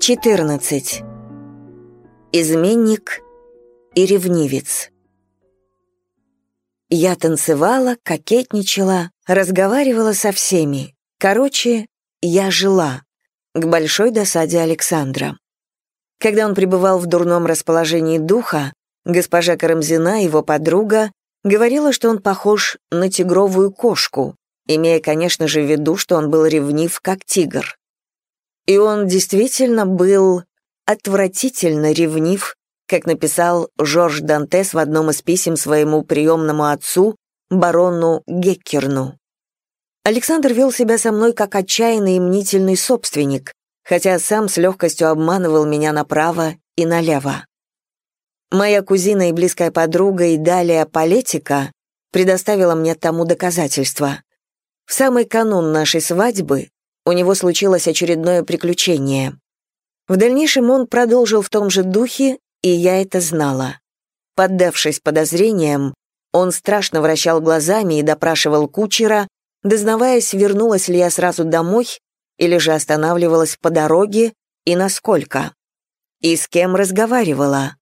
14. Изменник и ревнивец. Я танцевала, кокетничала, разговаривала со всеми. Короче, я жила, к большой досаде Александра. Когда он пребывал в дурном расположении духа, госпожа Карамзина, его подруга, говорила, что он похож на тигровую кошку, имея, конечно же, в виду, что он был ревнив, как тигр. И он действительно был отвратительно ревнив, как написал Жорж Дантес в одном из писем своему приемному отцу, барону Геккерну. Александр вел себя со мной как отчаянный и мнительный собственник, хотя сам с легкостью обманывал меня направо и налево. Моя кузина и близкая подруга Идалия Политика предоставила мне тому доказательства. В самый канун нашей свадьбы у него случилось очередное приключение. В дальнейшем он продолжил в том же духе, и я это знала. Поддавшись подозрениям, он страшно вращал глазами и допрашивал кучера, дознаваясь, вернулась ли я сразу домой или же останавливалась по дороге и насколько. И с кем разговаривала.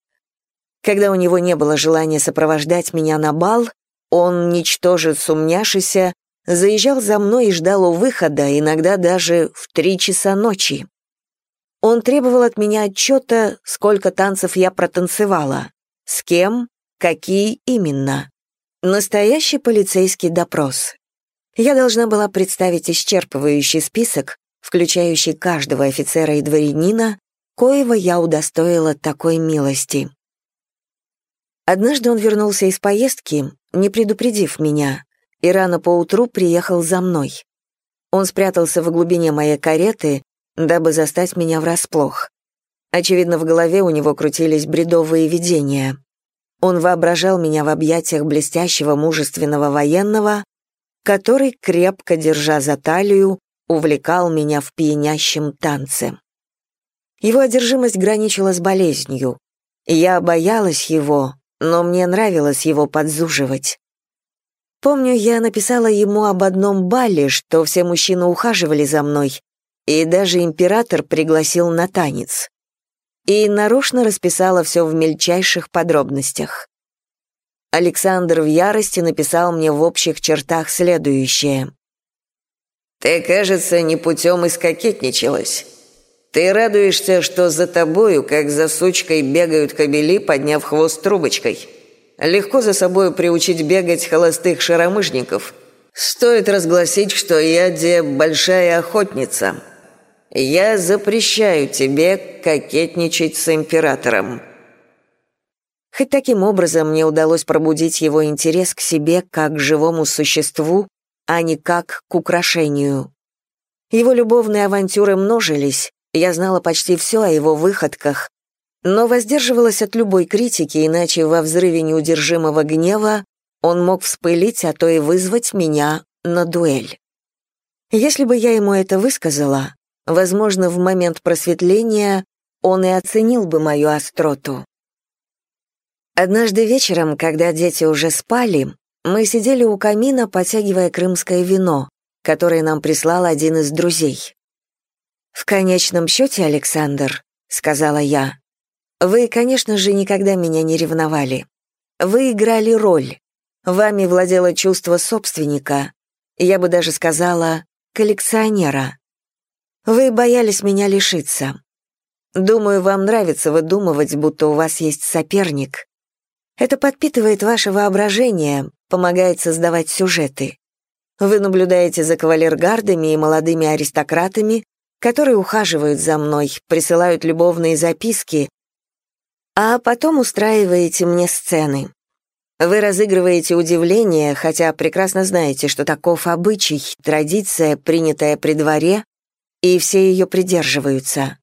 Когда у него не было желания сопровождать меня на бал, он, ничтоже сумняшися, заезжал за мной и ждал у выхода, иногда даже в три часа ночи. Он требовал от меня отчета, сколько танцев я протанцевала, с кем, какие именно. Настоящий полицейский допрос. Я должна была представить исчерпывающий список, включающий каждого офицера и дворянина, коего я удостоила такой милости. Однажды он вернулся из поездки, не предупредив меня, и рано поутру приехал за мной. Он спрятался в глубине моей кареты, дабы застать меня врасплох. Очевидно, в голове у него крутились бредовые видения. Он воображал меня в объятиях блестящего мужественного военного, который, крепко держа за талию, увлекал меня в пьянящем танце. Его одержимость граничила с болезнью. Я боялась его, но мне нравилось его подзуживать. Помню, я написала ему об одном бале, что все мужчины ухаживали за мной, и даже император пригласил на танец. И нарочно расписала все в мельчайших подробностях. Александр в ярости написал мне в общих чертах следующее. «Ты, кажется, не путем искокетничалась. Ты радуешься, что за тобою, как за сучкой, бегают кобели, подняв хвост трубочкой. Легко за собою приучить бегать холостых шаромыжников. Стоит разгласить, что я де большая охотница. Я запрещаю тебе кокетничать с императором». Хоть таким образом мне удалось пробудить его интерес к себе как к живому существу, а не как к украшению. Его любовные авантюры множились, я знала почти все о его выходках, но воздерживалась от любой критики, иначе во взрыве неудержимого гнева он мог вспылить, а то и вызвать меня на дуэль. Если бы я ему это высказала, возможно, в момент просветления он и оценил бы мою остроту. Однажды вечером, когда дети уже спали, мы сидели у камина, потягивая крымское вино, которое нам прислал один из друзей. «В конечном счете, Александр», — сказала я, вы, конечно же, никогда меня не ревновали. Вы играли роль. Вами владело чувство собственника. Я бы даже сказала, коллекционера. Вы боялись меня лишиться. Думаю, вам нравится выдумывать, будто у вас есть соперник. Это подпитывает ваше воображение, помогает создавать сюжеты. Вы наблюдаете за кавалергардами и молодыми аристократами, которые ухаживают за мной, присылают любовные записки, а потом устраиваете мне сцены. Вы разыгрываете удивление, хотя прекрасно знаете, что таков обычай, традиция, принятая при дворе, и все ее придерживаются.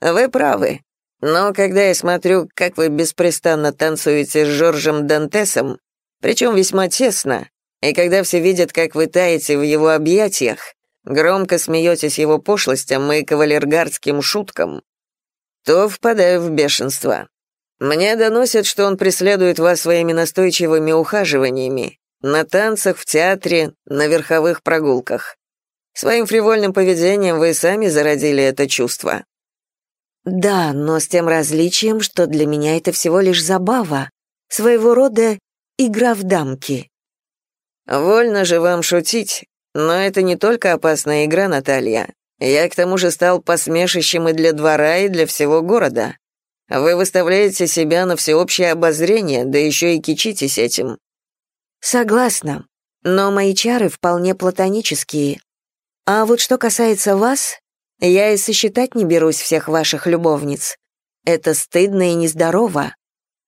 Вы правы. Но когда я смотрю, как вы беспрестанно танцуете с Жоржем Дантесом, причем весьма тесно, и когда все видят, как вы таете в его объятиях, громко смеетесь его пошлостям и кавалергардским шуткам, то впадаю в бешенство. Мне доносят, что он преследует вас своими настойчивыми ухаживаниями, на танцах, в театре, на верховых прогулках. Своим фривольным поведением вы сами зародили это чувство. Да, но с тем различием, что для меня это всего лишь забава, своего рода игра в дамки. Вольно же вам шутить, но это не только опасная игра, Наталья. Я к тому же стал посмешищем и для двора, и для всего города. Вы выставляете себя на всеобщее обозрение, да еще и кичитесь этим. Согласна, но мои чары вполне платонические. А вот что касается вас, я и сосчитать не берусь всех ваших любовниц. Это стыдно и нездорово.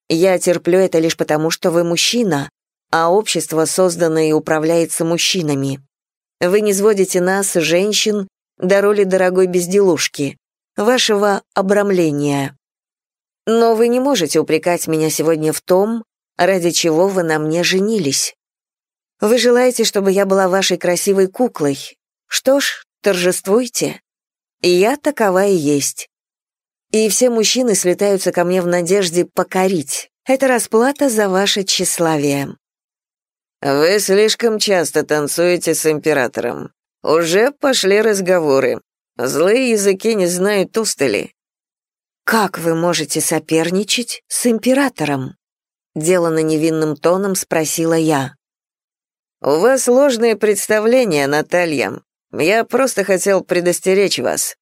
Я терплю это лишь потому, что вы мужчина, а общество создано и управляется мужчинами. Вы не сводите нас, женщин, до роли дорогой безделушки, вашего обрамления. Но вы не можете упрекать меня сегодня в том, ради чего вы на мне женились. Вы желаете, чтобы я была вашей красивой куклой. Что ж, торжествуйте. Я такова и есть. И все мужчины слетаются ко мне в надежде покорить. Это расплата за ваше тщеславие. Вы слишком часто танцуете с императором. Уже пошли разговоры. Злые языки не знают устали. Как вы можете соперничать с императором? Делано невинным тоном спросила я. У вас сложные представления, Наталья. Я просто хотел предостеречь вас.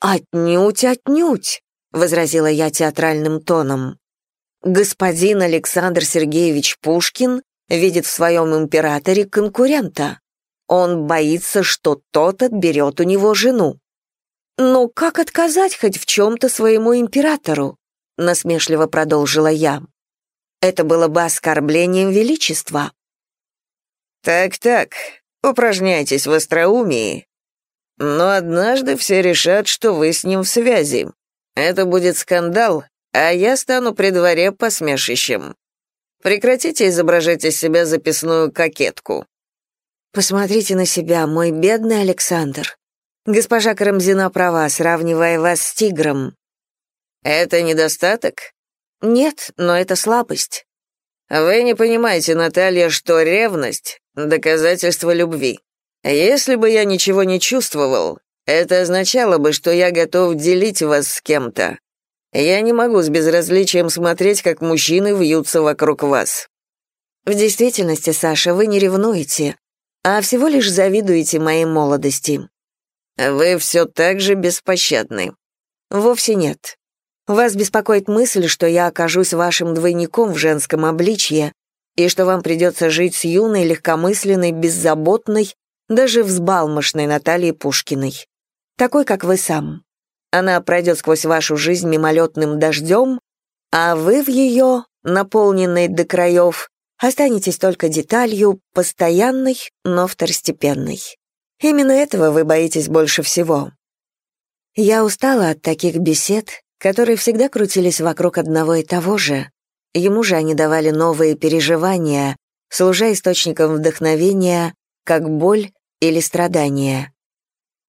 Отнюдь, отнюдь, возразила я театральным тоном. Господин Александр Сергеевич Пушкин видит в своем императоре конкурента. Он боится, что тот отберет у него жену. «Но как отказать хоть в чем-то своему императору?» — насмешливо продолжила я. «Это было бы оскорблением величества». «Так-так, упражняйтесь в остроумии. Но однажды все решат, что вы с ним в связи. Это будет скандал, а я стану при дворе посмешищем. Прекратите изображать из себя записную кокетку». «Посмотрите на себя, мой бедный Александр. Госпожа Карамзина права, сравнивая вас с тигром. Это недостаток? Нет, но это слабость. Вы не понимаете, Наталья, что ревность — доказательство любви. Если бы я ничего не чувствовал, это означало бы, что я готов делить вас с кем-то. Я не могу с безразличием смотреть, как мужчины вьются вокруг вас. В действительности, Саша, вы не ревнуете, а всего лишь завидуете моей молодости. Вы все так же беспощадны. Вовсе нет. Вас беспокоит мысль, что я окажусь вашим двойником в женском обличье, и что вам придется жить с юной, легкомысленной, беззаботной, даже взбалмошной Натальей Пушкиной. Такой, как вы сам. Она пройдет сквозь вашу жизнь мимолетным дождем, а вы в ее, наполненной до краев, останетесь только деталью, постоянной, но второстепенной. Именно этого вы боитесь больше всего. Я устала от таких бесед, которые всегда крутились вокруг одного и того же. Ему же они давали новые переживания, служа источником вдохновения, как боль или страдания.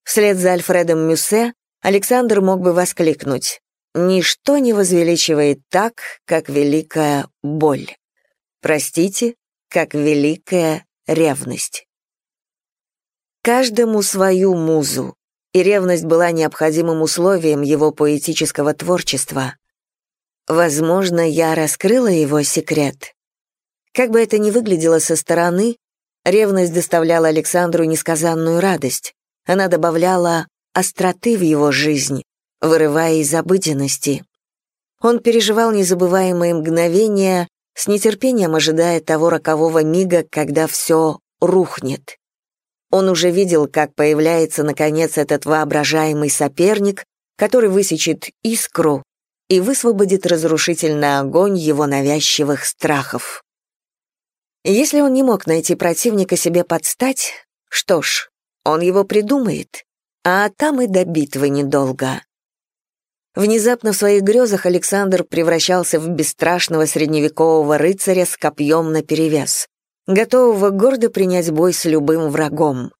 Вслед за Альфредом Мюссе Александр мог бы воскликнуть «Ничто не возвеличивает так, как великая боль». Простите, как великая ревность. Каждому свою музу, и ревность была необходимым условием его поэтического творчества. Возможно, я раскрыла его секрет. Как бы это ни выглядело со стороны, ревность доставляла Александру несказанную радость. Она добавляла остроты в его жизнь, вырывая из обыденности. Он переживал незабываемые мгновения, с нетерпением ожидая того рокового мига, когда все рухнет. Он уже видел, как появляется, наконец, этот воображаемый соперник, который высечет искру и высвободит разрушительный огонь его навязчивых страхов. Если он не мог найти противника себе подстать, что ж, он его придумает, а там и до битвы недолго. Внезапно в своих грезах Александр превращался в бесстрашного средневекового рыцаря с копьем наперевес готового гордо принять бой с любым врагом.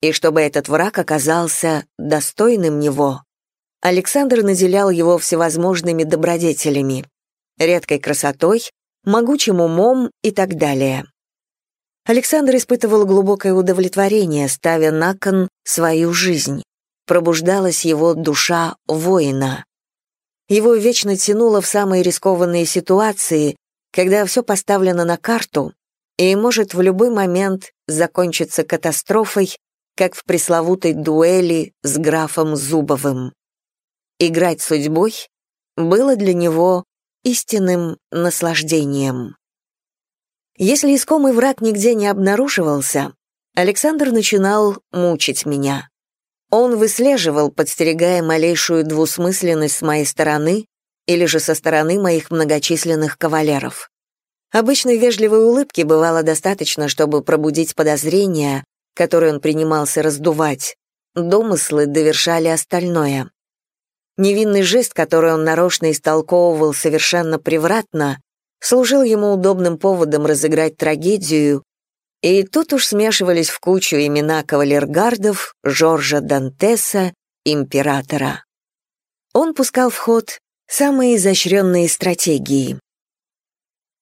И чтобы этот враг оказался достойным него, Александр наделял его всевозможными добродетелями, редкой красотой, могучим умом и так далее. Александр испытывал глубокое удовлетворение, ставя на кон свою жизнь. Пробуждалась его душа воина. Его вечно тянуло в самые рискованные ситуации, когда все поставлено на карту и может в любой момент закончиться катастрофой, как в пресловутой дуэли с графом Зубовым. Играть судьбой было для него истинным наслаждением. Если искомый враг нигде не обнаруживался, Александр начинал мучить меня. Он выслеживал, подстерегая малейшую двусмысленность с моей стороны или же со стороны моих многочисленных кавалеров. Обычной вежливой улыбки бывало достаточно, чтобы пробудить подозрения, которые он принимался раздувать. Домыслы довершали остальное. Невинный жест, который он нарочно истолковывал совершенно превратно, служил ему удобным поводом разыграть трагедию, и тут уж смешивались в кучу имена кавалергардов, Жоржа Дантеса, императора. Он пускал в ход самые изощренные стратегии.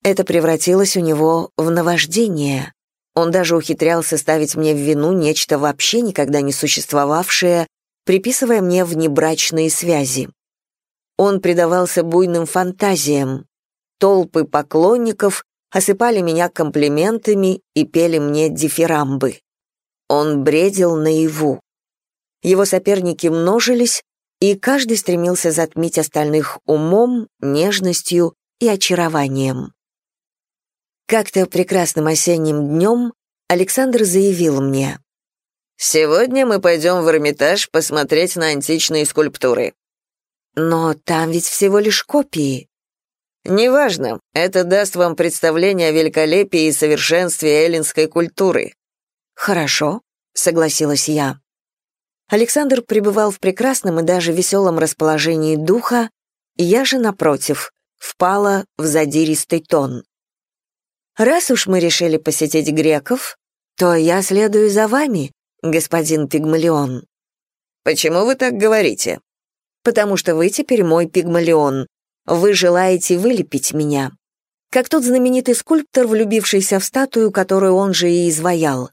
Это превратилось у него в наваждение. Он даже ухитрялся ставить мне в вину нечто вообще никогда не существовавшее, приписывая мне внебрачные связи. Он предавался буйным фантазиям. Толпы поклонников осыпали меня комплиментами и пели мне дифирамбы. Он бредил наяву. Его соперники множились, и каждый стремился затмить остальных умом, нежностью и очарованием. Как-то прекрасным осенним днем Александр заявил мне, «Сегодня мы пойдем в Эрмитаж посмотреть на античные скульптуры». «Но там ведь всего лишь копии», Неважно, это даст вам представление о великолепии и совершенстве эллинской культуры. Хорошо, согласилась я. Александр пребывал в прекрасном и даже веселом расположении духа, я же, напротив, впала в задиристый тон. «Раз уж мы решили посетить греков, то я следую за вами, господин Пигмалион». «Почему вы так говорите?» «Потому что вы теперь мой Пигмалион, вы желаете вылепить меня. Как тот знаменитый скульптор, влюбившийся в статую, которую он же и изваял.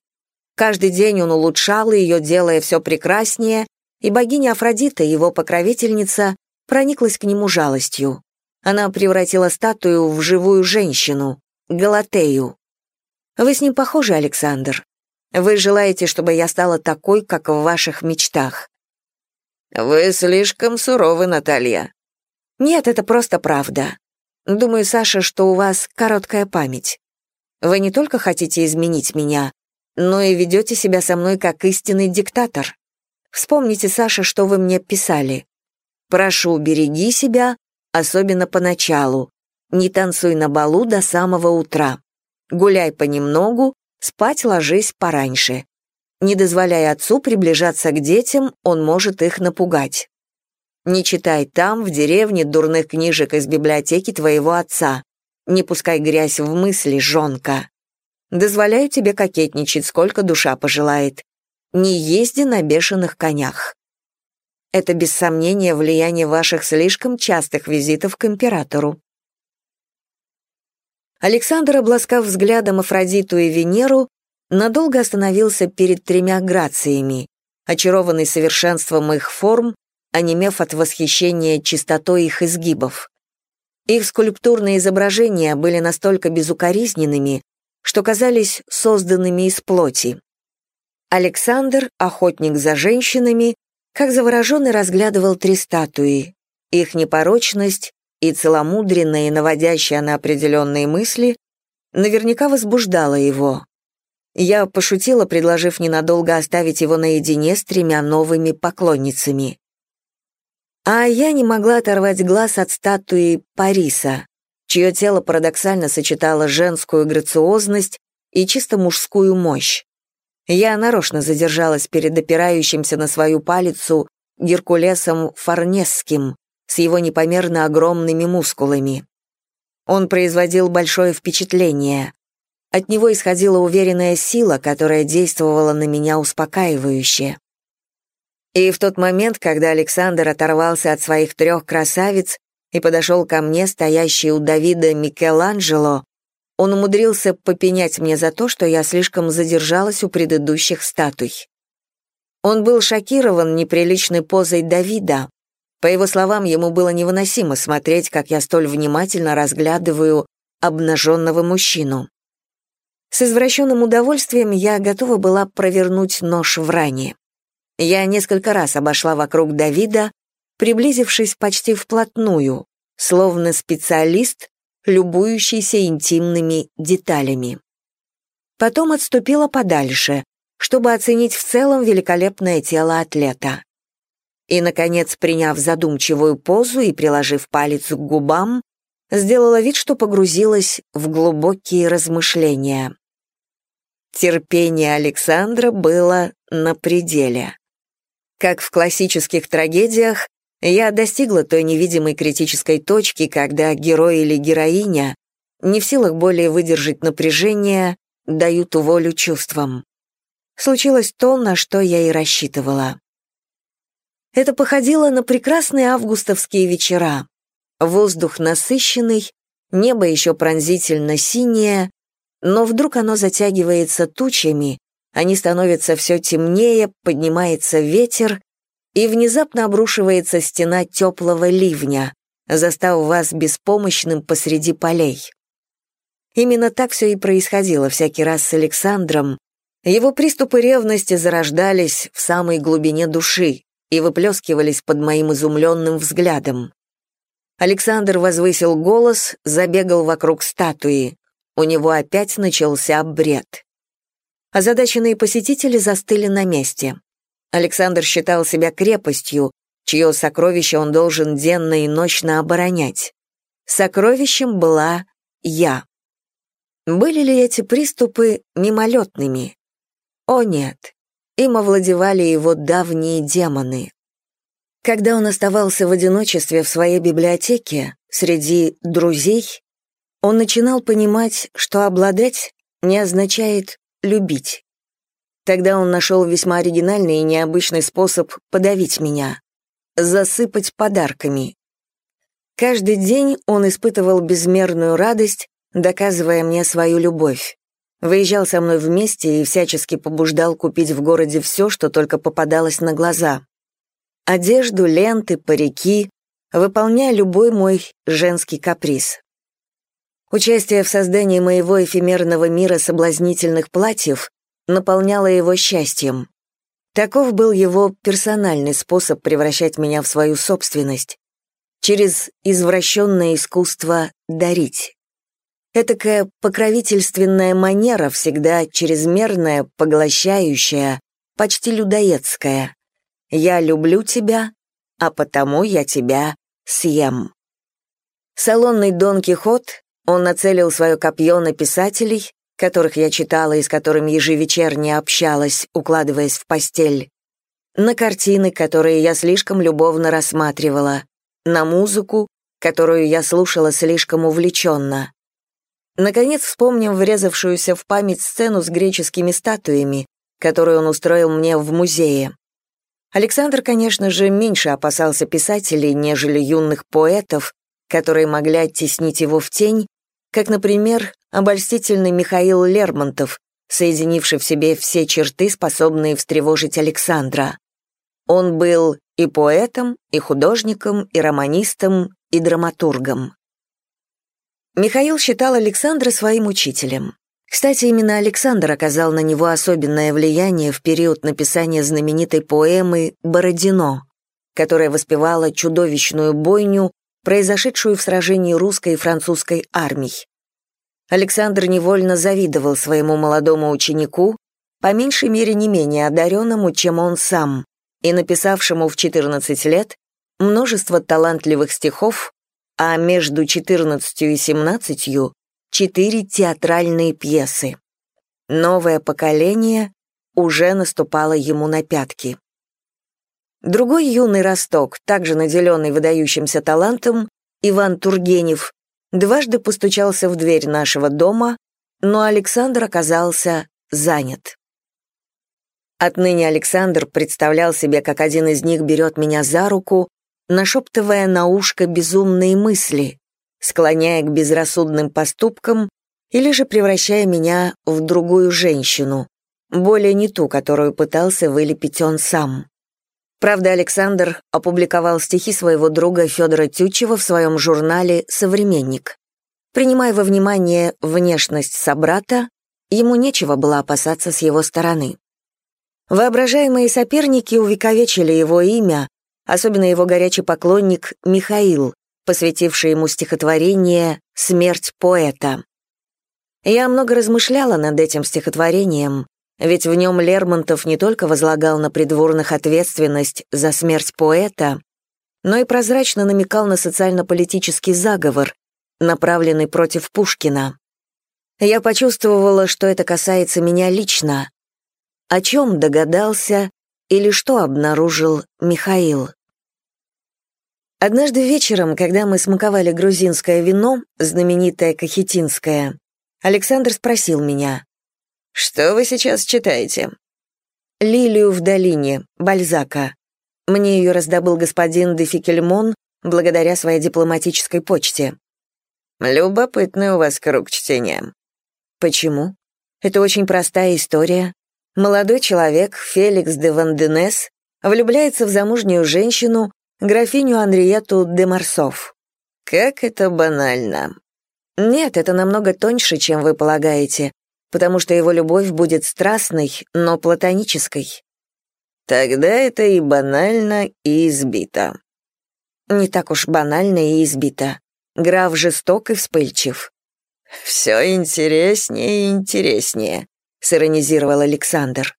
Каждый день он улучшал ее, делая все прекраснее, и богиня Афродита, его покровительница, прониклась к нему жалостью. Она превратила статую в живую женщину, Галатею. Вы с ним похожи, Александр. Вы желаете, чтобы я стала такой, как в ваших мечтах. Вы слишком суровы, Наталья. Нет, это просто правда. Думаю, Саша, что у вас короткая память. Вы не только хотите изменить меня, но и ведете себя со мной как истинный диктатор. Вспомните, Саша, что вы мне писали. Прошу, береги себя, особенно поначалу. Не танцуй на балу до самого утра. Гуляй понемногу, спать ложись пораньше. Не дозволяй отцу приближаться к детям, он может их напугать. Не читай там, в деревне, дурных книжек из библиотеки твоего отца. Не пускай грязь в мысли, жонка. Дозволяю тебе кокетничать, сколько душа пожелает. Не езди на бешеных конях. Это без сомнения влияние ваших слишком частых визитов к императору. Александр, обласкав взглядом Афродиту и Венеру, надолго остановился перед тремя грациями, очарованный совершенством их форм онемев от восхищения чистотой их изгибов. Их скульптурные изображения были настолько безукоризненными, что казались созданными из плоти. Александр, охотник за женщинами, как завороженный разглядывал три статуи. Их непорочность и целомудренная и наводящая на определенные мысли наверняка возбуждала его. Я пошутила, предложив ненадолго оставить его наедине с тремя новыми поклонницами. А я не могла оторвать глаз от статуи Париса, чье тело парадоксально сочетало женскую грациозность и чисто мужскую мощь. Я нарочно задержалась перед опирающимся на свою палицу Геркулесом Форнесским с его непомерно огромными мускулами. Он производил большое впечатление. От него исходила уверенная сила, которая действовала на меня успокаивающе. И в тот момент, когда Александр оторвался от своих трех красавиц и подошел ко мне, стоящий у Давида Микеланджело, он умудрился попенять мне за то, что я слишком задержалась у предыдущих статуй. Он был шокирован неприличной позой Давида, По его словам, ему было невыносимо смотреть, как я столь внимательно разглядываю обнаженного мужчину. С извращенным удовольствием я готова была провернуть нож в ране. Я несколько раз обошла вокруг Давида, приблизившись почти вплотную, словно специалист, любующийся интимными деталями. Потом отступила подальше, чтобы оценить в целом великолепное тело атлета. И, наконец, приняв задумчивую позу и приложив палец к губам, сделала вид, что погрузилась в глубокие размышления. Терпение Александра было на пределе. Как в классических трагедиях, я достигла той невидимой критической точки, когда герой или героиня, не в силах более выдержать напряжение, дают волю чувствам. Случилось то, на что я и рассчитывала. Это походило на прекрасные августовские вечера. Воздух насыщенный, небо еще пронзительно синее, но вдруг оно затягивается тучами, они становятся все темнее, поднимается ветер, и внезапно обрушивается стена теплого ливня, застав вас беспомощным посреди полей. Именно так все и происходило всякий раз с Александром. Его приступы ревности зарождались в самой глубине души и выплескивались под моим изумленным взглядом. Александр возвысил голос, забегал вокруг статуи. У него опять начался бред. Озадаченные посетители застыли на месте. Александр считал себя крепостью, чье сокровище он должен денно и ночно оборонять. Сокровищем была я. Были ли эти приступы мимолетными? О нет, им овладевали его давние демоны. Когда он оставался в одиночестве в своей библиотеке, среди друзей, он начинал понимать, что обладать не означает любить. Тогда он нашел весьма оригинальный и необычный способ подавить меня — засыпать подарками. Каждый день он испытывал безмерную радость, доказывая мне свою любовь. Выезжал со мной вместе и всячески побуждал купить в городе все, что только попадалось на глаза. Одежду, ленты, парики, выполняя любой мой женский каприз. Участие в создании моего эфемерного мира соблазнительных платьев наполняло его счастьем. Таков был его персональный способ превращать меня в свою собственность, через извращенное искусство дарить. Этакая покровительственная манера, всегда чрезмерная, поглощающая, почти людоедская. «Я люблю тебя, а потому я тебя съем». Салонный Дон Кихот, он нацелил свое копье на писателей, которых я читала и с которыми ежевечерне общалась, укладываясь в постель, на картины, которые я слишком любовно рассматривала, на музыку, которую я слушала слишком увлеченно. Наконец вспомним врезавшуюся в память сцену с греческими статуями, которую он устроил мне в музее. Александр, конечно же, меньше опасался писателей, нежели юных поэтов, которые могли оттеснить его в тень, как, например, обольстительный Михаил Лермонтов, соединивший в себе все черты, способные встревожить Александра. Он был и поэтом, и художником, и романистом, и драматургом. Михаил считал Александра своим учителем. Кстати, именно Александр оказал на него особенное влияние в период написания знаменитой поэмы «Бородино», которая воспевала чудовищную бойню, произошедшую в сражении русской и французской армий. Александр невольно завидовал своему молодому ученику, по меньшей мере не менее одаренному, чем он сам, и написавшему в 14 лет множество талантливых стихов, а между 14 и 17 — четыре театральные пьесы. Новое поколение уже наступало ему на пятки. Другой юный росток, также наделенный выдающимся талантом, Иван Тургенев, дважды постучался в дверь нашего дома, но Александр оказался занят. Отныне Александр представлял себе, как один из них берет меня за руку, нашептывая на ушко безумные мысли, склоняя к безрассудным поступкам или же превращая меня в другую женщину, более не ту, которую пытался вылепить он сам. Правда, Александр опубликовал стихи своего друга Федора Тютчева в своем журнале «Современник». Принимая во внимание внешность собрата, ему нечего было опасаться с его стороны. Воображаемые соперники увековечили его имя, особенно его горячий поклонник Михаил, посвятивший ему стихотворение «Смерть поэта». Я много размышляла над этим стихотворением, ведь в нем Лермонтов не только возлагал на придворных ответственность за смерть поэта, но и прозрачно намекал на социально-политический заговор, направленный против Пушкина. Я почувствовала, что это касается меня лично. О чем догадался или что обнаружил Михаил? Однажды вечером, когда мы смаковали грузинское вино, знаменитое кахетинское, Александр спросил меня, «Что вы сейчас читаете?» «Лилию в долине», Бальзака. Мне ее раздобыл господин де Фикельмон благодаря своей дипломатической почте. «Любопытный у вас круг чтения». «Почему?» «Это очень простая история. Молодой человек, Феликс де Ванденес, влюбляется в замужнюю женщину, графиню Анриету де Марсов. Как это банально. Нет, это намного тоньше, чем вы полагаете, потому что его любовь будет страстной, но платонической. Тогда это и банально, и избито. Не так уж банально и избито. Граф жесток и вспыльчив. «Все интереснее и интереснее», — сиронизировал Александр.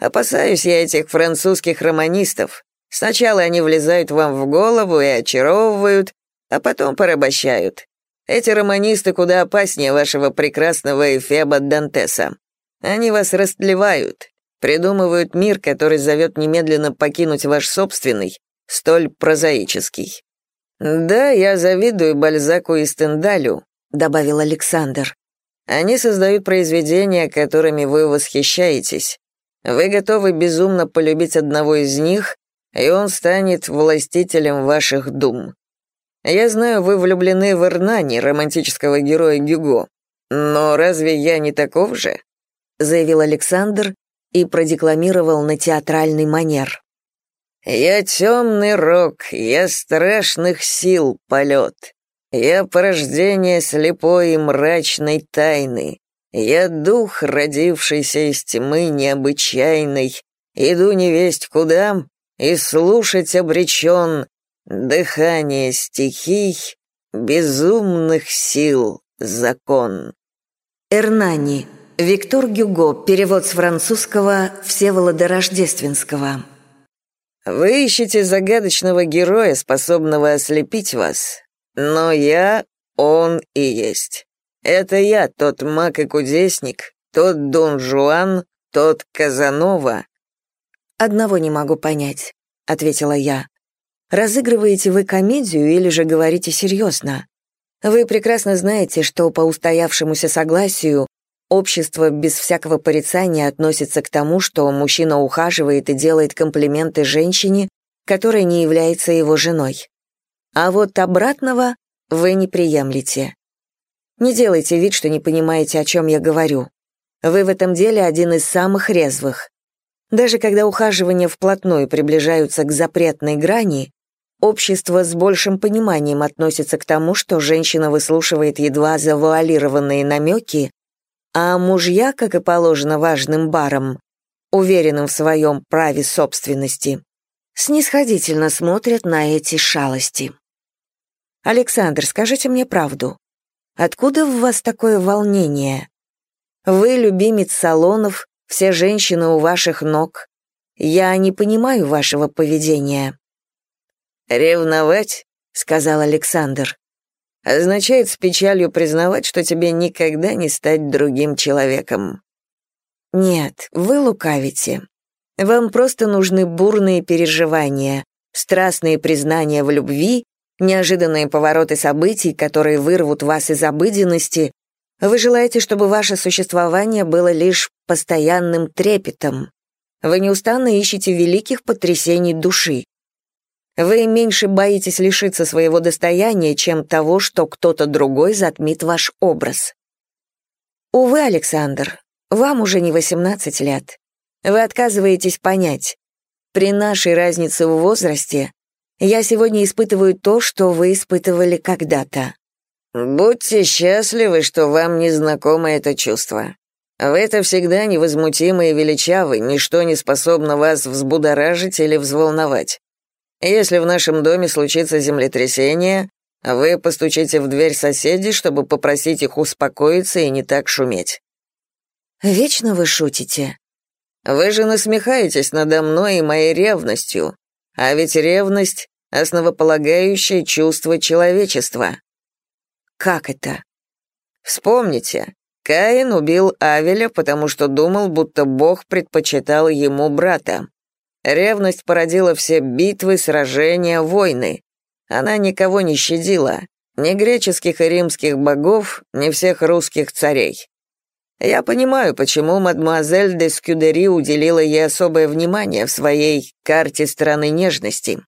«Опасаюсь я этих французских романистов. Сначала они влезают вам в голову и очаровывают, а потом порабощают. Эти романисты куда опаснее вашего прекрасного Эфеба Дантеса. Они вас растлевают, придумывают мир, который зовет немедленно покинуть ваш собственный, столь прозаический. Да, я завидую Бальзаку и Стендалю, добавил Александр. Они создают произведения, которыми вы восхищаетесь. Вы готовы безумно полюбить одного из них, и он станет властителем ваших дум. Я знаю, вы влюблены в Эрнани, романтического героя Гюго. Но разве я не таков же?» заявил Александр и продекламировал на театральный манер. «Я темный рок, я страшных сил полет, я порождение слепой и мрачной тайны, я дух, родившийся из тьмы необычайной, иду невесть куда, и слушать обречен Дыхание стихий, безумных сил закон. Эрнани. Виктор Гюго. Перевод с французского Всеволода Рождественского. Вы ищете загадочного героя, способного ослепить вас. Но я, он и есть. Это я, тот маг и кудесник, тот Дон Жуан, тот Казанова. «Одного не могу понять», — ответила я. Разыгрываете вы комедию или же говорите серьезно? Вы прекрасно знаете, что по устоявшемуся согласию общество без всякого порицания относится к тому, что мужчина ухаживает и делает комплименты женщине, которая не является его женой. А вот обратного вы не приемлете. Не делайте вид, что не понимаете, о чем я говорю. Вы в этом деле один из самых резвых. Даже когда ухаживания вплотную приближаются к запретной грани, Общество с большим пониманием относится к тому, что женщина выслушивает едва завуалированные намеки, а мужья, как и положено важным барам, уверенным в своем праве собственности, снисходительно смотрят на эти шалости. «Александр, скажите мне правду. Откуда в вас такое волнение? Вы любимец салонов, все женщины у ваших ног. Я не понимаю вашего поведения». «Ревновать», — сказал Александр, — «означает с печалью признавать, что тебе никогда не стать другим человеком». «Нет, вы лукавите. Вам просто нужны бурные переживания, страстные признания в любви, неожиданные повороты событий, которые вырвут вас из обыденности. Вы желаете, чтобы ваше существование было лишь постоянным трепетом. Вы неустанно ищете великих потрясений души. Вы меньше боитесь лишиться своего достояния, чем того, что кто-то другой затмит ваш образ. Увы, Александр, вам уже не 18 лет. Вы отказываетесь понять. при нашей разнице в возрасте я сегодня испытываю то, что вы испытывали когда-то». «Будьте счастливы, что вам не знакомо это чувство. Вы-то всегда невозмутимы и величавы, ничто не способно вас взбудоражить или взволновать. Если в нашем доме случится землетрясение, вы постучите в дверь соседей, чтобы попросить их успокоиться и не так шуметь. Вечно вы шутите. Вы же насмехаетесь надо мной и моей ревностью. А ведь ревность — основополагающее чувство человечества. Как это? Вспомните, Каин убил Авеля, потому что думал, будто Бог предпочитал ему брата. Ревность породила все битвы, сражения, войны. Она никого не щадила, ни греческих и римских богов, ни всех русских царей. Я понимаю, почему мадемуазель де Скюдери уделила ей особое внимание в своей карте страны нежности.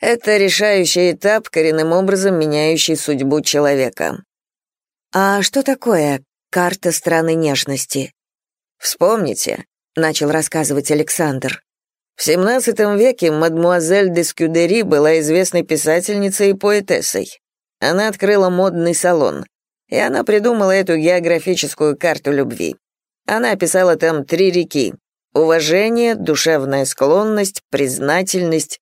Это решающий этап, коренным образом меняющий судьбу человека. А что такое карта страны нежности? Вспомните, начал рассказывать Александр. В XVII веке мадмуазель де Скюдери была известной писательницей и поэтессой. Она открыла модный салон, и она придумала эту географическую карту любви. Она описала там три реки — уважение, душевная склонность, признательность,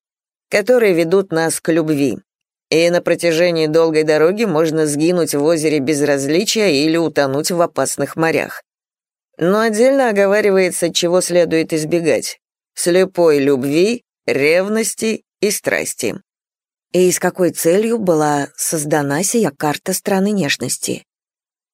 которые ведут нас к любви. И на протяжении долгой дороги можно сгинуть в озере безразличия или утонуть в опасных морях. Но отдельно оговаривается, чего следует избегать слепой любви, ревности и страсти. И с какой целью была создана сия карта страны нежности?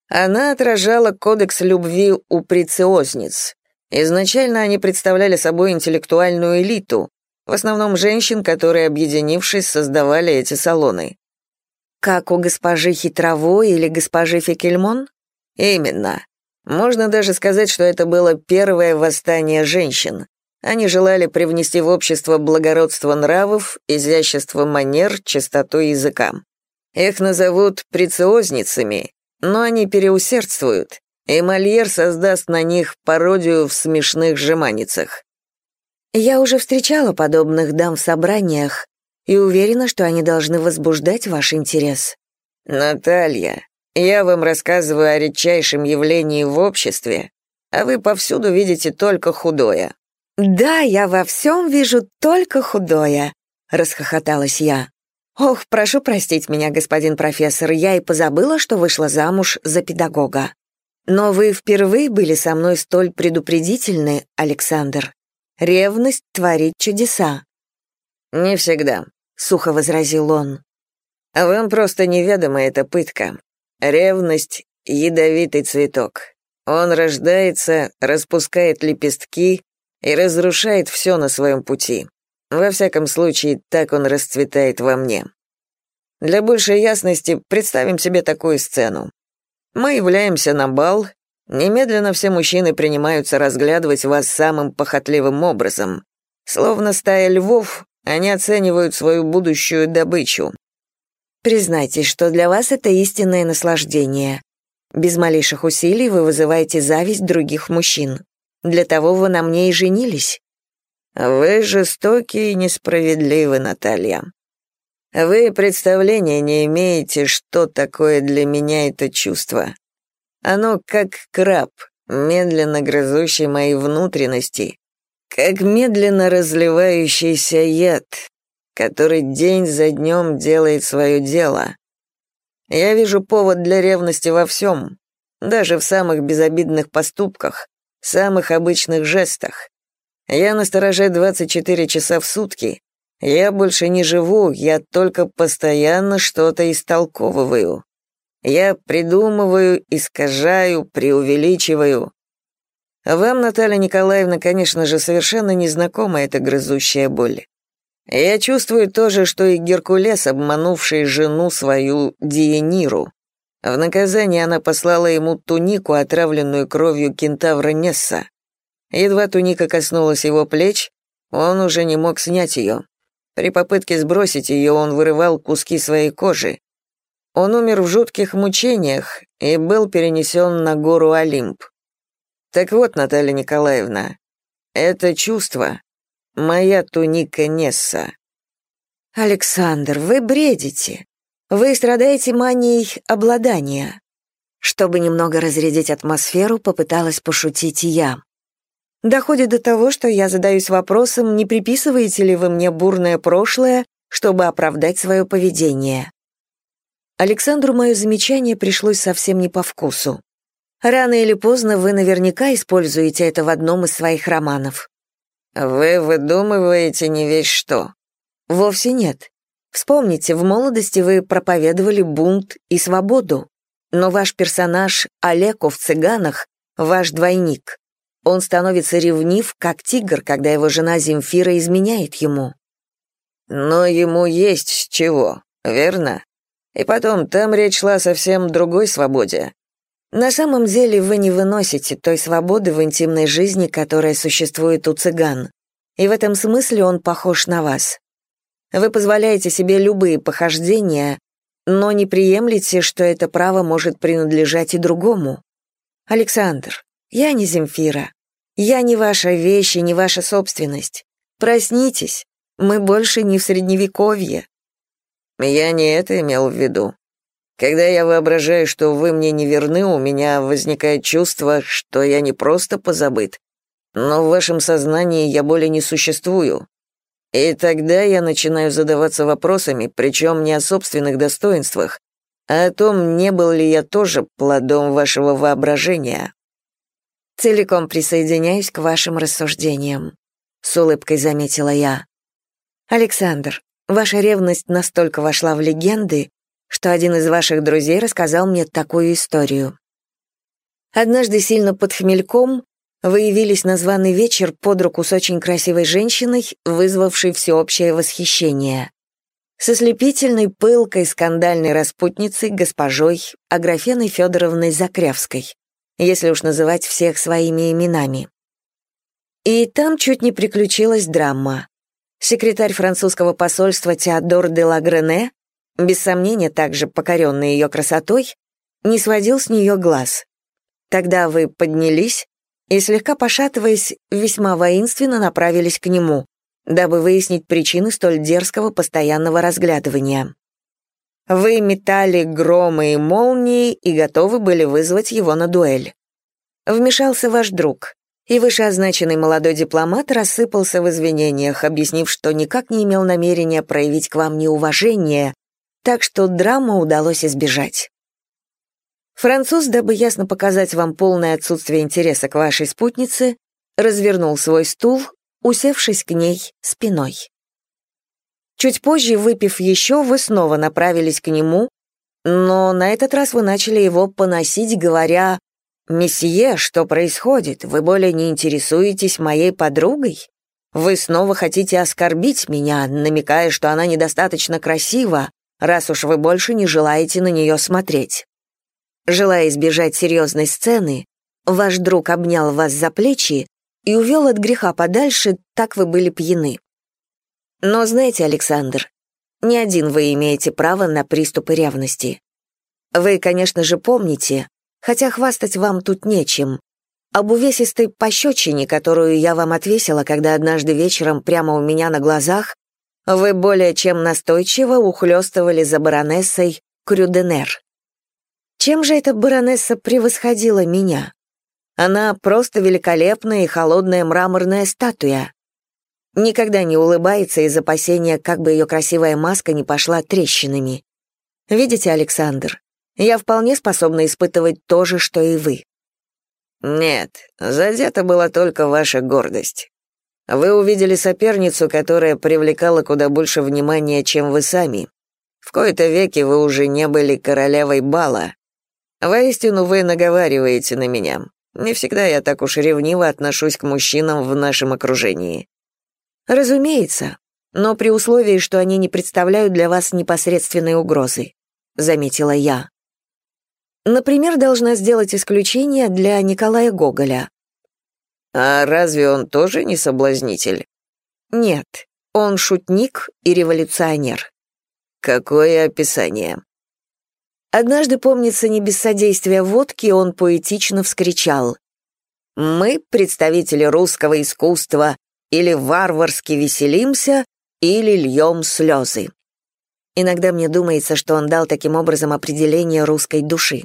Она отражала кодекс любви у прециозниц. Изначально они представляли собой интеллектуальную элиту, в основном женщин, которые, объединившись, создавали эти салоны. Как у госпожи Хитрово или госпожи Фекельмон? Именно. Можно даже сказать, что это было первое восстание женщин. Они желали привнести в общество благородство нравов, изящество манер, чистоту языка. Их назовут прециозницами, но они переусердствуют, и Мольер создаст на них пародию в смешных жеманницах. Я уже встречала подобных дам в собраниях и уверена, что они должны возбуждать ваш интерес. Наталья, я вам рассказываю о редчайшем явлении в обществе, а вы повсюду видите только худое. «Да, я во всем вижу только худое», — расхохоталась я. «Ох, прошу простить меня, господин профессор, я и позабыла, что вышла замуж за педагога. Но вы впервые были со мной столь предупредительны, Александр. Ревность творит чудеса». «Не всегда», — сухо возразил он. «Вам просто неведома эта пытка. Ревность — ядовитый цветок. Он рождается, распускает лепестки, и разрушает все на своем пути. Во всяком случае, так он расцветает во мне. Для большей ясности представим себе такую сцену. Мы являемся на бал, немедленно все мужчины принимаются разглядывать вас самым похотливым образом. Словно стая львов, они оценивают свою будущую добычу. Признайтесь, что для вас это истинное наслаждение. Без малейших усилий вы вызываете зависть других мужчин. Для того вы на мне и женились». «Вы жестоки и несправедливы, Наталья. Вы представления не имеете, что такое для меня это чувство. Оно как краб, медленно грызущий мои внутренности, как медленно разливающийся яд, который день за днем делает свое дело. Я вижу повод для ревности во всем, даже в самых безобидных поступках, самых обычных жестах. Я на стороже 24 часа в сутки. Я больше не живу, я только постоянно что-то истолковываю. Я придумываю, искажаю, преувеличиваю. Вам, Наталья Николаевна, конечно же, совершенно незнакома эта грызущая боль. Я чувствую то же, что и Геркулес, обманувший жену свою Диениру. В наказание она послала ему тунику, отравленную кровью кентавра Несса. Едва туника коснулась его плеч, он уже не мог снять ее. При попытке сбросить ее он вырывал куски своей кожи. Он умер в жутких мучениях и был перенесен на гору Олимп. Так вот, Наталья Николаевна, это чувство, моя туника Несса». «Александр, вы бредите. Вы страдаете манией обладания». Чтобы немного разрядить атмосферу, попыталась пошутить я. Доходит до того, что я задаюсь вопросом, не приписываете ли вы мне бурное прошлое, чтобы оправдать свое поведение. Александру мое замечание пришлось совсем не по вкусу. Рано или поздно вы наверняка используете это в одном из своих романов. Вы выдумываете не весь что. Вовсе нет. Вспомните, в молодости вы проповедовали бунт и свободу. Но ваш персонаж Олеко в «Цыганах» — ваш двойник. Он становится ревнив, как тигр, когда его жена Земфира изменяет ему. Но ему есть с чего, верно? И потом, там речь шла совсем другой свободе. На самом деле вы не выносите той свободы в интимной жизни, которая существует у цыган. И в этом смысле он похож на вас. Вы позволяете себе любые похождения, но не приемлете, что это право может принадлежать и другому. Александр, я не Земфира. Я не ваша вещь и не ваша собственность. Проснитесь. Мы больше не в средневековье. Я не это имел в виду. Когда я воображаю, что вы мне не верны, у меня возникает чувство, что я не просто позабыт, но в вашем сознании я более не существую. И тогда я начинаю задаваться вопросами, причем не о собственных достоинствах, а о том, не был ли я тоже плодом вашего воображения. Целиком присоединяюсь к вашим рассуждениям, с улыбкой заметила я. Александр, ваша ревность настолько вошла в легенды, что один из ваших друзей рассказал мне такую историю. Однажды сильно под хмельком вы явились на званый вечер под руку с очень красивой женщиной, вызвавшей всеобщее восхищение. Со слепительной, пылкой, скандальной распутницей, госпожой Аграфеной Федоровной Закрявской, если уж называть всех своими именами. И там чуть не приключилась драма. Секретарь французского посольства Теодор де Лагрене, без сомнения также покоренный ее красотой, не сводил с нее глаз. Тогда вы поднялись, и, слегка пошатываясь, весьма воинственно направились к нему, дабы выяснить причины столь дерзкого постоянного разглядывания. Вы метали громы и молнии и готовы были вызвать его на дуэль. Вмешался ваш друг, и вышеозначенный молодой дипломат рассыпался в извинениях, объяснив, что никак не имел намерения проявить к вам неуважение, так что драму удалось избежать. Француз, дабы ясно показать вам полное отсутствие интереса к вашей спутнице, развернул свой стул, усевшись к ней спиной. Чуть позже, выпив еще, вы снова направились к нему, но на этот раз вы начали его поносить, говоря «Месье, что происходит? Вы более не интересуетесь моей подругой? Вы снова хотите оскорбить меня, намекая, что она недостаточно красива, раз уж вы больше не желаете на нее смотреть». Желая избежать серьезной сцены, ваш друг обнял вас за плечи и увел от греха подальше, так вы были пьяны. Но знаете, Александр, не один вы имеете право на приступы ревности. Вы, конечно же, помните, хотя хвастать вам тут нечем, об увесистой пощечине, которую я вам отвесила, когда однажды вечером прямо у меня на глазах вы более чем настойчиво ухлёстывали за баронессой Крюденер. Чем же эта баронесса превосходила меня? Она просто великолепная и холодная мраморная статуя. Никогда не улыбается из опасения, как бы ее красивая маска не пошла трещинами. Видите, Александр, я вполне способна испытывать то же, что и вы. Нет, задета была только ваша гордость. Вы увидели соперницу, которая привлекала куда больше внимания, чем вы сами. В кои-то веки вы уже не были королевой бала, Воистину вы наговариваете на меня. Не всегда я так уж ревниво отношусь к мужчинам в нашем окружении. Разумеется, но при условии, что они не представляют для вас непосредственной угрозы, заметила я. Например, должна сделать исключение для Николая Гоголя. А разве он тоже не соблазнитель? Нет, он шутник и революционер. Какое описание? Однажды, помнится, не без содействия водки, он поэтично вскричал. «Мы, представители русского искусства, или варварски веселимся, или льем слезы. Иногда мне думается, что он дал таким образом определение русской души.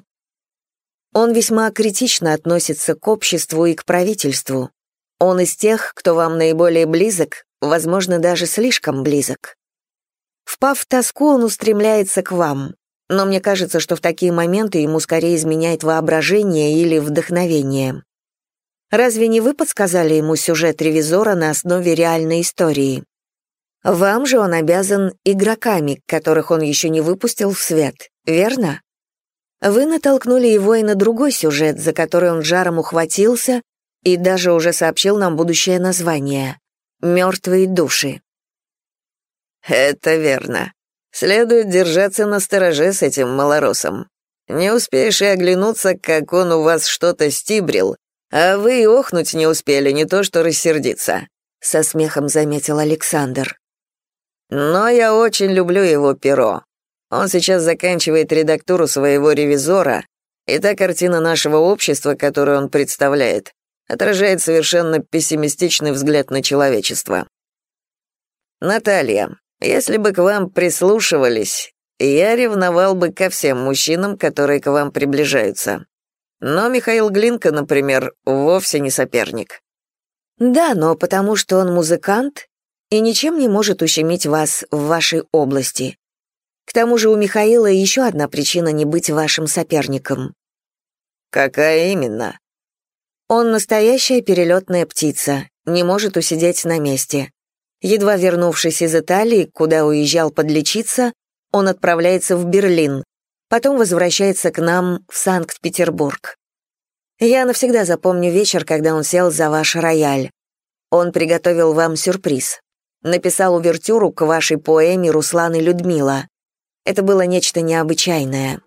Он весьма критично относится к обществу и к правительству. Он из тех, кто вам наиболее близок, возможно, даже слишком близок. Впав в тоску, он устремляется к вам, но мне кажется, что в такие моменты ему скорее изменяет воображение или вдохновение. Разве не вы подсказали ему сюжет ревизора на основе реальной истории? Вам же он обязан игроками, которых он еще не выпустил в свет, верно? Вы натолкнули его и на другой сюжет, за который он жаром ухватился и даже уже сообщил нам будущее название — «Мертвые души». «Это верно. Следует держаться на стороже с этим малоросом. Не успеешь и оглянуться, как он у вас что-то стибрил, а вы и охнуть не успели, не то что рассердиться», — со смехом заметил Александр. «Но я очень люблю его перо. Он сейчас заканчивает редактуру своего ревизора, и та картина нашего общества, которую он представляет, отражает совершенно пессимистичный взгляд на человечество. Наталья, если бы к вам прислушивались, я ревновал бы ко всем мужчинам, которые к вам приближаются. Но Михаил Глинка, например, вовсе не соперник. Да, но потому что он музыкант и ничем не может ущемить вас в вашей области. К тому же у Михаила еще одна причина не быть вашим соперником. Какая именно? Он настоящая перелетная птица, не может усидеть на месте. Едва вернувшись из Италии, куда уезжал подлечиться, он отправляется в Берлин, потом возвращается к нам в Санкт-Петербург. Я навсегда запомню вечер, когда он сел за ваш рояль. Он приготовил вам сюрприз. Написал увертюру к вашей поэме «Руслан и Людмила». Это было нечто необычайное.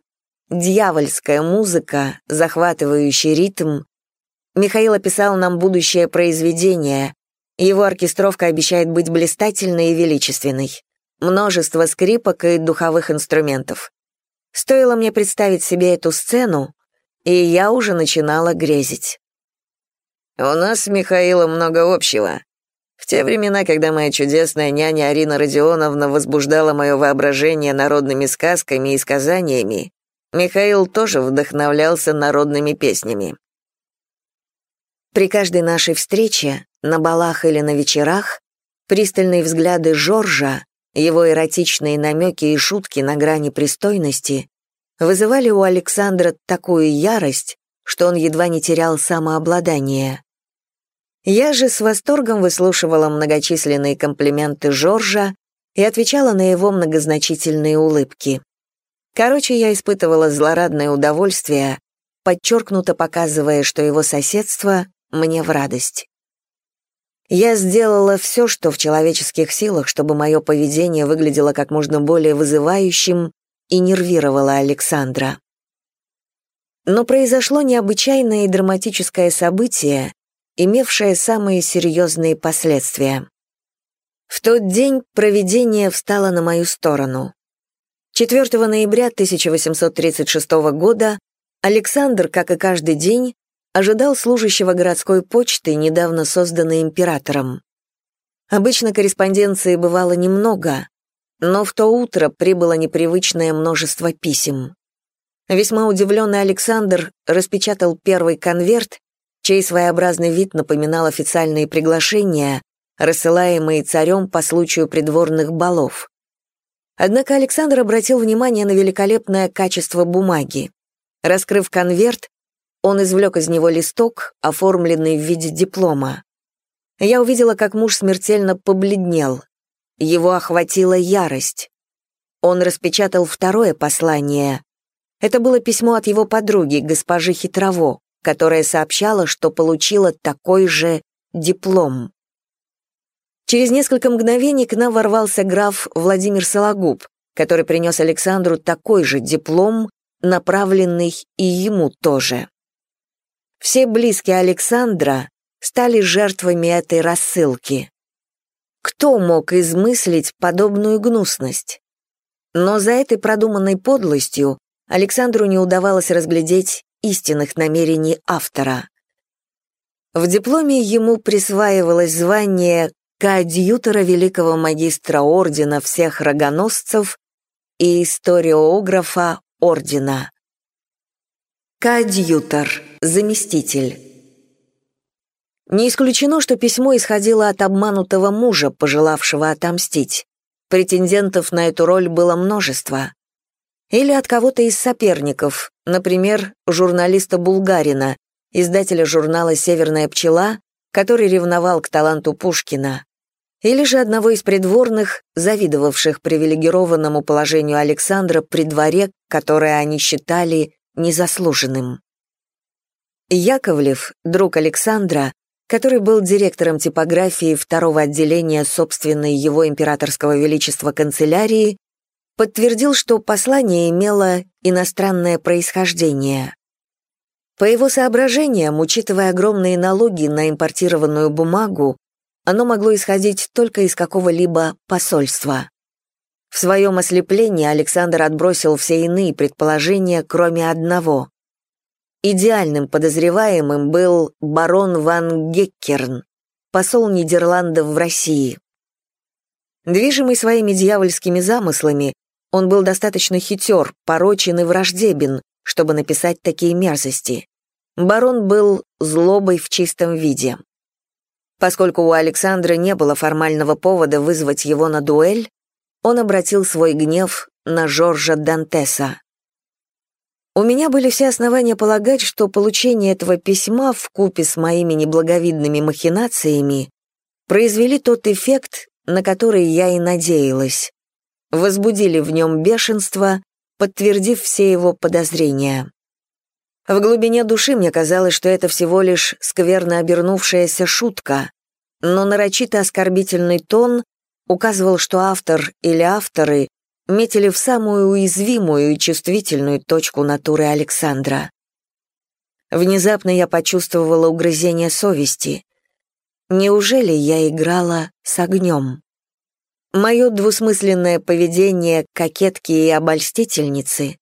Дьявольская музыка, захватывающий ритм, Михаил описал нам будущее произведение. Его оркестровка обещает быть блистательной и величественной. Множество скрипок и духовых инструментов. Стоило мне представить себе эту сцену, и я уже начинала грезить. «У нас с Михаилом много общего. В те времена, когда моя чудесная няня Арина Родионовна возбуждала мое воображение народными сказками и сказаниями, Михаил тоже вдохновлялся народными песнями. При каждой нашей встрече, на балах или на вечерах, пристальные взгляды Жоржа, его эротичные намеки и шутки на грани пристойности вызывали у Александра такую ярость, что он едва не терял самообладание. Я же с восторгом выслушивала многочисленные комплименты Жоржа и отвечала на его многозначительные улыбки. Короче, я испытывала злорадное удовольствие, подчеркнуто показывая, что его соседство мне в радость. Я сделала все, что в человеческих силах, чтобы мое поведение выглядело как можно более вызывающим и нервировало Александра. Но произошло необычайное и драматическое событие, имевшее самые серьезные последствия. В тот день провидение встало на мою сторону. 4 ноября 1836 года Александр, как и каждый день, ожидал служащего городской почты, недавно созданной императором. Обычно корреспонденции бывало немного, но в то утро прибыло непривычное множество писем. Весьма удивленный Александр распечатал первый конверт, чей своеобразный вид напоминал официальные приглашения, рассылаемые царем по случаю придворных балов. Однако Александр обратил внимание на великолепное качество бумаги. Раскрыв конверт, он извлек из него листок, оформленный в виде диплома. Я увидела, как муж смертельно побледнел. Его охватила ярость. Он распечатал второе послание. Это было письмо от его подруги, госпожи Хитрово, которая сообщала, что получила такой же диплом. Через несколько мгновений к нам ворвался граф Владимир Сологуб, который принес Александру такой же диплом, направленный и ему тоже. Все близкие Александра стали жертвами этой рассылки. Кто мог измыслить подобную гнусность? Но за этой продуманной подлостью Александру не удавалось разглядеть истинных намерений автора. В дипломе ему присваивалось звание коадьютора великого магистра ордена всех рогоносцев и историографа ордена. Коадьютор, заместитель. Не исключено, что письмо исходило от обманутого мужа, пожелавшего отомстить. Претендентов на эту роль было множество. Или от кого-то из соперников, например, журналиста Булгарина, издателя журнала «Северная пчела», который ревновал к таланту Пушкина. Или же одного из придворных, завидовавших привилегированному положению Александра при дворе, которое они считали незаслуженным. Яковлев, друг Александра, который был директором типографии второго отделения собственной его императорского величества канцелярии, подтвердил, что послание имело иностранное происхождение. По его соображениям, учитывая огромные налоги на импортированную бумагу, оно могло исходить только из какого-либо посольства. В своем ослеплении Александр отбросил все иные предположения, кроме одного. Идеальным подозреваемым был барон ван Геккерн, посол Нидерландов в России. Движимый своими дьявольскими замыслами, он был достаточно хитер, порочен и враждебен, чтобы написать такие мерзости. Барон был злобой в чистом виде. Поскольку у Александра не было формального повода вызвать его на дуэль, он обратил свой гнев на Жоржа Дантеса. У меня были все основания полагать, что получение этого письма в купе с моими неблаговидными махинациями произвели тот эффект, на который я и надеялась. Возбудили в нем бешенство, подтвердив все его подозрения. В глубине души мне казалось, что это всего лишь скверно обернувшаяся шутка, но нарочито оскорбительный тон указывал, что автор или авторы метили в самую уязвимую и чувствительную точку натуры Александра. Внезапно я почувствовала угрызение совести. Неужели я играла с огнем? Мое двусмысленное поведение кокетки и обольстительницы,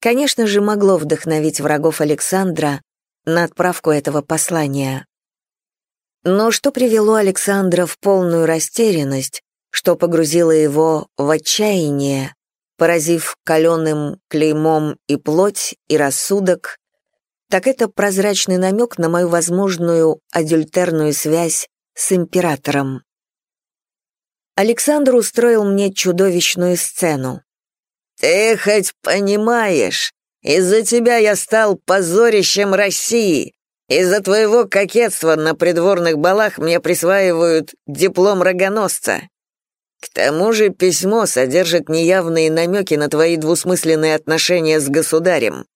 конечно же, могло вдохновить врагов Александра на отправку этого послания. Но что привело Александра в полную растерянность, что погрузило его в отчаяние, поразив каленым клеймом и плоть, и рассудок, так это прозрачный намек на мою возможную адюльтерную связь с императором. Александр устроил мне чудовищную сцену. «Ты хоть понимаешь, из-за тебя я стал позорищем России. Из-за твоего кокетства на придворных балах мне присваивают диплом рогоносца. К тому же письмо содержит неявные намеки на твои двусмысленные отношения с государем».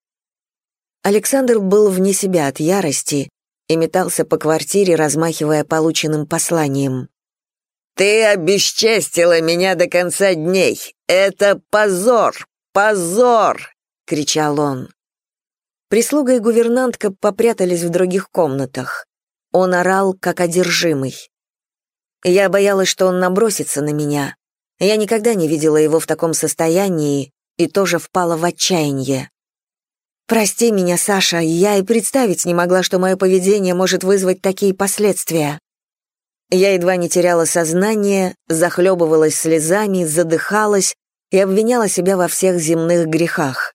Александр был вне себя от ярости и метался по квартире, размахивая полученным посланием. «Ты обесчестила меня до конца дней! Это позор! Позор!» — кричал он. Прислуга и гувернантка попрятались в других комнатах. Он орал, как одержимый. Я боялась, что он набросится на меня. Я никогда не видела его в таком состоянии и тоже впала в отчаяние. «Прости меня, Саша, я и представить не могла, что мое поведение может вызвать такие последствия». Я едва не теряла сознание, захлебывалась слезами, задыхалась и обвиняла себя во всех земных грехах.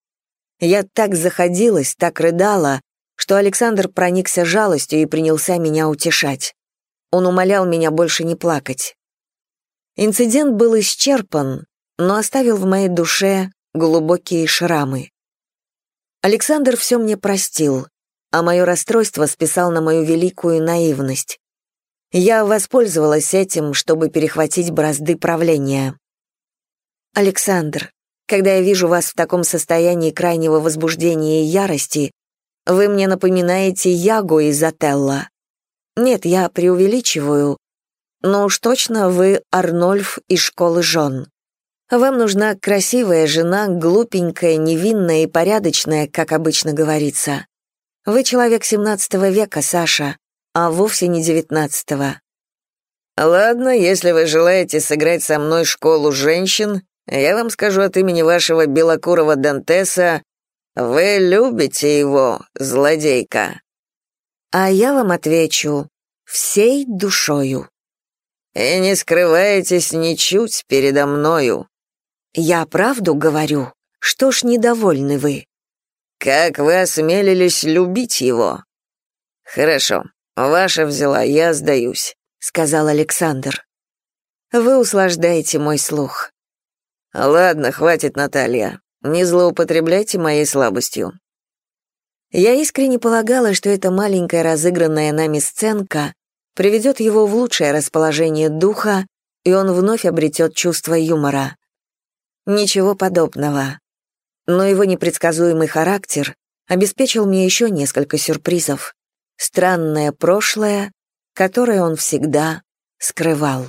Я так заходилась, так рыдала, что Александр проникся жалостью и принялся меня утешать. Он умолял меня больше не плакать. Инцидент был исчерпан, но оставил в моей душе глубокие шрамы. Александр все мне простил, а мое расстройство списал на мою великую наивность. Я воспользовалась этим, чтобы перехватить бразды правления. Александр, когда я вижу вас в таком состоянии крайнего возбуждения и ярости, вы мне напоминаете Ягу из Отелла. Нет, я преувеличиваю. Но уж точно вы Арнольф из школы жен. Вам нужна красивая жена, глупенькая, невинная и порядочная, как обычно говорится. Вы человек XVII века, Саша, а вовсе не XIX. Ладно, если вы желаете сыграть со мной школу женщин, я вам скажу от имени вашего белокурого Дантеса, вы любите его, злодейка. А я вам отвечу всей душою. И не скрываетесь ничуть передо мною. Я правду говорю. Что ж недовольны вы? Как вы осмелились любить его? Хорошо, ваша взяла, я сдаюсь, сказал Александр. Вы услаждаете мой слух. Ладно, хватит, Наталья. Не злоупотребляйте моей слабостью. Я искренне полагала, что эта маленькая разыгранная нами сценка приведет его в лучшее расположение духа, и он вновь обретет чувство юмора. Ничего подобного. Но его непредсказуемый характер обеспечил мне еще несколько сюрпризов. Странное прошлое, которое он всегда скрывал.